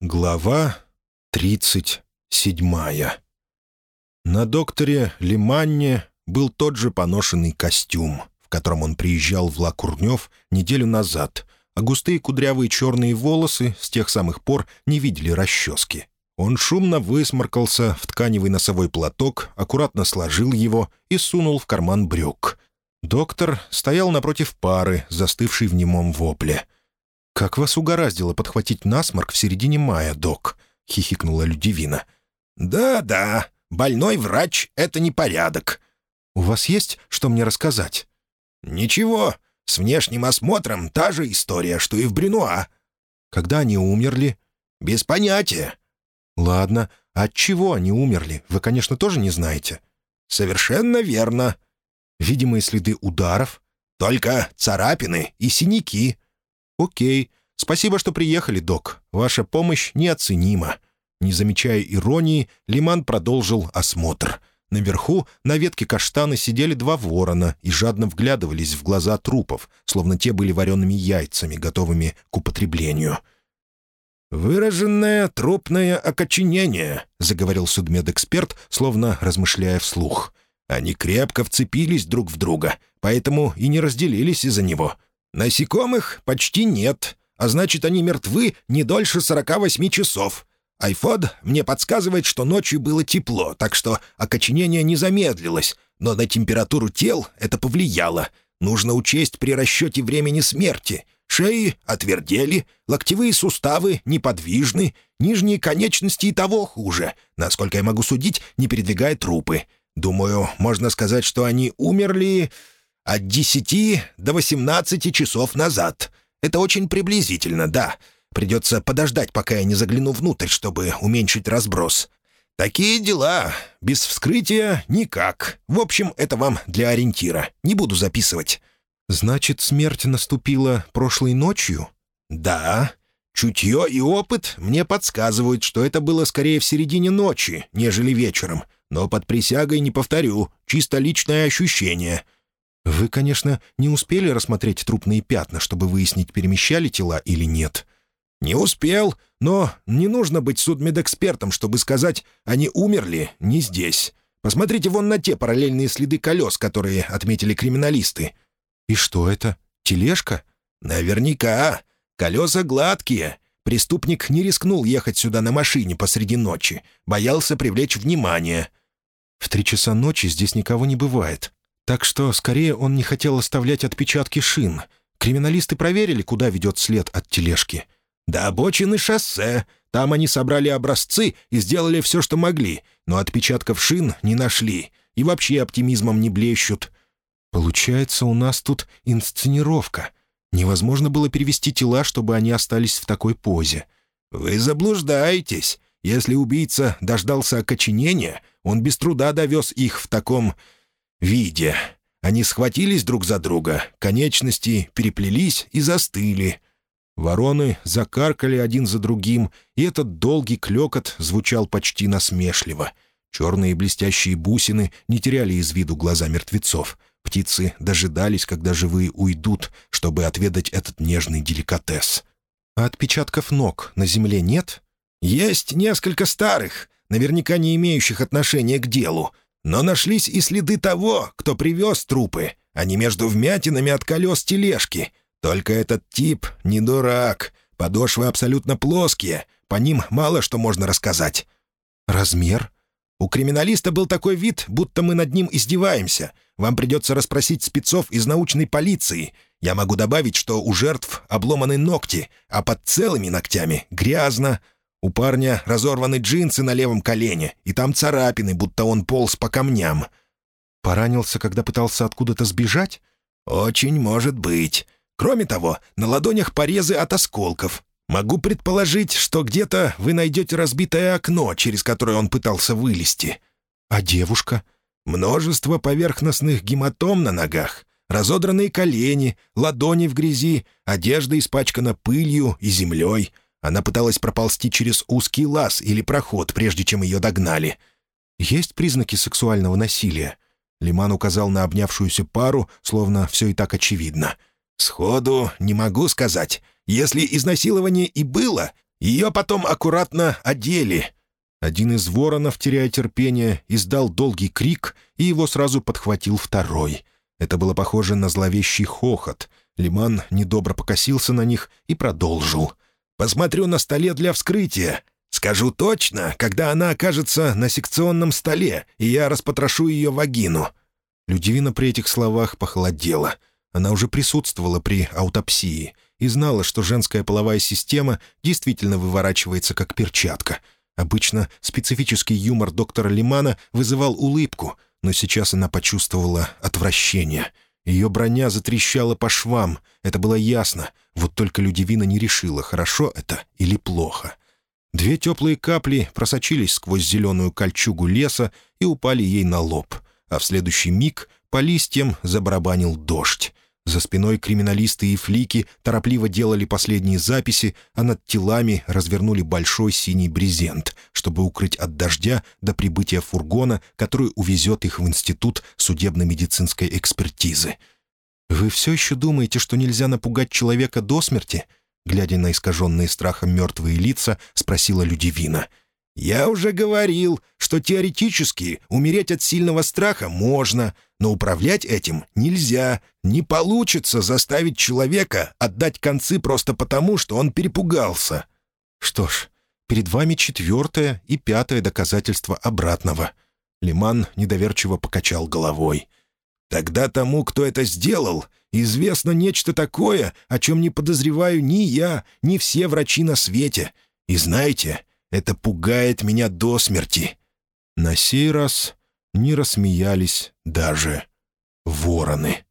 Глава тридцать седьмая. На докторе Лиманне был тот же поношенный костюм, в котором он приезжал в Ла-Курнев неделю назад, а густые кудрявые черные волосы с тех самых пор не видели расчески. Он шумно высморкался в тканевый носовой платок, аккуратно сложил его и сунул в карман брюк. Доктор стоял напротив пары, застывшей в немом вопле — «Как вас угораздило подхватить насморк в середине мая, док?» — хихикнула Людивина. «Да-да, больной врач — это непорядок». «У вас есть, что мне рассказать?» «Ничего, с внешним осмотром та же история, что и в Брюнуа». «Когда они умерли?» «Без понятия». «Ладно, от чего они умерли, вы, конечно, тоже не знаете?» «Совершенно верно». «Видимые следы ударов?» «Только царапины и синяки». «Окей. Спасибо, что приехали, док. Ваша помощь неоценима». Не замечая иронии, Лиман продолжил осмотр. Наверху, на ветке каштана, сидели два ворона и жадно вглядывались в глаза трупов, словно те были вареными яйцами, готовыми к употреблению. «Выраженное трупное окоченение», — заговорил судмедэксперт, словно размышляя вслух. «Они крепко вцепились друг в друга, поэтому и не разделились из-за него. Насекомых почти нет, а значит, они мертвы не дольше 48 часов. Айфод мне подсказывает, что ночью было тепло, так что окоченение не замедлилось, но на температуру тел это повлияло. Нужно учесть при расчете времени смерти. Шеи отвердели, локтевые суставы неподвижны, нижние конечности и того хуже, насколько я могу судить, не передвигая трупы. Думаю, можно сказать, что они умерли от 10 до 18 часов назад. Это очень приблизительно, да. Придется подождать, пока я не загляну внутрь, чтобы уменьшить разброс. Такие дела. Без вскрытия никак. В общем, это вам для ориентира. Не буду записывать. Значит, смерть наступила прошлой ночью? Да. Чутье и опыт мне подсказывают, что это было скорее в середине ночи, нежели вечером. Но под присягой не повторю. Чисто личное ощущение — «Вы, конечно, не успели рассмотреть трупные пятна, чтобы выяснить, перемещали тела или нет?» «Не успел, но не нужно быть судмедэкспертом, чтобы сказать, они умерли не здесь. Посмотрите вон на те параллельные следы колес, которые отметили криминалисты». «И что это? Тележка?» «Наверняка. Колеса гладкие. Преступник не рискнул ехать сюда на машине посреди ночи. Боялся привлечь внимание». «В три часа ночи здесь никого не бывает. Так что, скорее, он не хотел оставлять отпечатки шин. Криминалисты проверили, куда ведет след от тележки. «До обочины шоссе. Там они собрали образцы и сделали все, что могли, но отпечатков шин не нашли. И вообще оптимизмом не блещут». «Получается, у нас тут инсценировка. Невозможно было перевести тела, чтобы они остались в такой позе». «Вы заблуждаетесь. Если убийца дождался окоченения, он без труда довез их в таком виде. Они схватились друг за друга, конечности переплелись и застыли. Вороны закаркали один за другим, и этот долгий клекот звучал почти насмешливо. Черные блестящие бусины не теряли из виду глаза мертвецов. Птицы дожидались, когда живые уйдут, чтобы отведать этот нежный деликатес. «А отпечатков ног на земле нет?» «Есть несколько старых, наверняка не имеющих отношения к делу, но нашлись и следы того, кто привез трупы, а не между вмятинами от колес тележки. Только этот тип не дурак. Подошвы абсолютно плоские, по ним мало что можно рассказать. Размер? У криминалиста был такой вид, будто мы над ним издеваемся. Вам придется расспросить спецов из научной полиции. Я могу добавить, что у жертв обломаны ногти, а под целыми ногтями грязно, у парня разорваны джинсы на левом колене, и там царапины, будто он полз по камням. Поранился, когда пытался откуда-то сбежать? Очень может быть. Кроме того, на ладонях порезы от осколков. Могу предположить, что где-то вы найдете разбитое окно, через которое он пытался вылезти. А девушка? Множество поверхностных гематом на ногах, разодранные колени, ладони в грязи, одежда испачкана пылью и землей — она пыталась проползти через узкий лаз или проход, прежде чем ее догнали. «Есть признаки сексуального насилия?» Лиман указал на обнявшуюся пару, словно все и так очевидно. «Сходу не могу сказать. Если изнасилование и было, Ее потом аккуратно одели». Один из воронов, теряя терпение, издал долгий крик, и его сразу подхватил второй. Это было похоже на зловещий хохот. Лиман недобро покосился на них и продолжил. «Посмотрю на столе для вскрытия. Скажу точно, когда она окажется на секционном столе, и я распотрошу ее вагину». Людивина при этих словах похолодела. Она уже присутствовала при аутопсии и знала, что женская половая система действительно выворачивается как перчатка. Обычно специфический юмор доктора Лимана вызывал улыбку, но сейчас она почувствовала отвращение. Ее броня затрещала по швам, это было ясно, вот только Людивина не решила, хорошо это или плохо. Две теплые капли просочились сквозь зеленую кольчугу леса и упали ей на лоб, а в следующий миг по листьям забарабанил дождь. За спиной криминалисты и флики торопливо делали последние записи, а над телами развернули большой синий брезент, чтобы укрыть от дождя до прибытия фургона, который увезет их в Институт судебно-медицинской экспертизы. «Вы все еще думаете, что нельзя напугать человека до смерти?» Глядя на искаженные страхом мертвые лица, спросила Людивина — «Я уже говорил, что теоретически умереть от сильного страха можно, но управлять этим нельзя. Не получится заставить человека отдать концы просто потому, что он перепугался». «Что ж, перед вами четвертое и пятое доказательство обратного». Лиман недоверчиво покачал головой. «Тогда тому, кто это сделал, известно нечто такое, о чем не подозреваю ни я, ни все врачи на свете. И знаете, это пугает меня до смерти». На сей раз не рассмеялись даже вороны.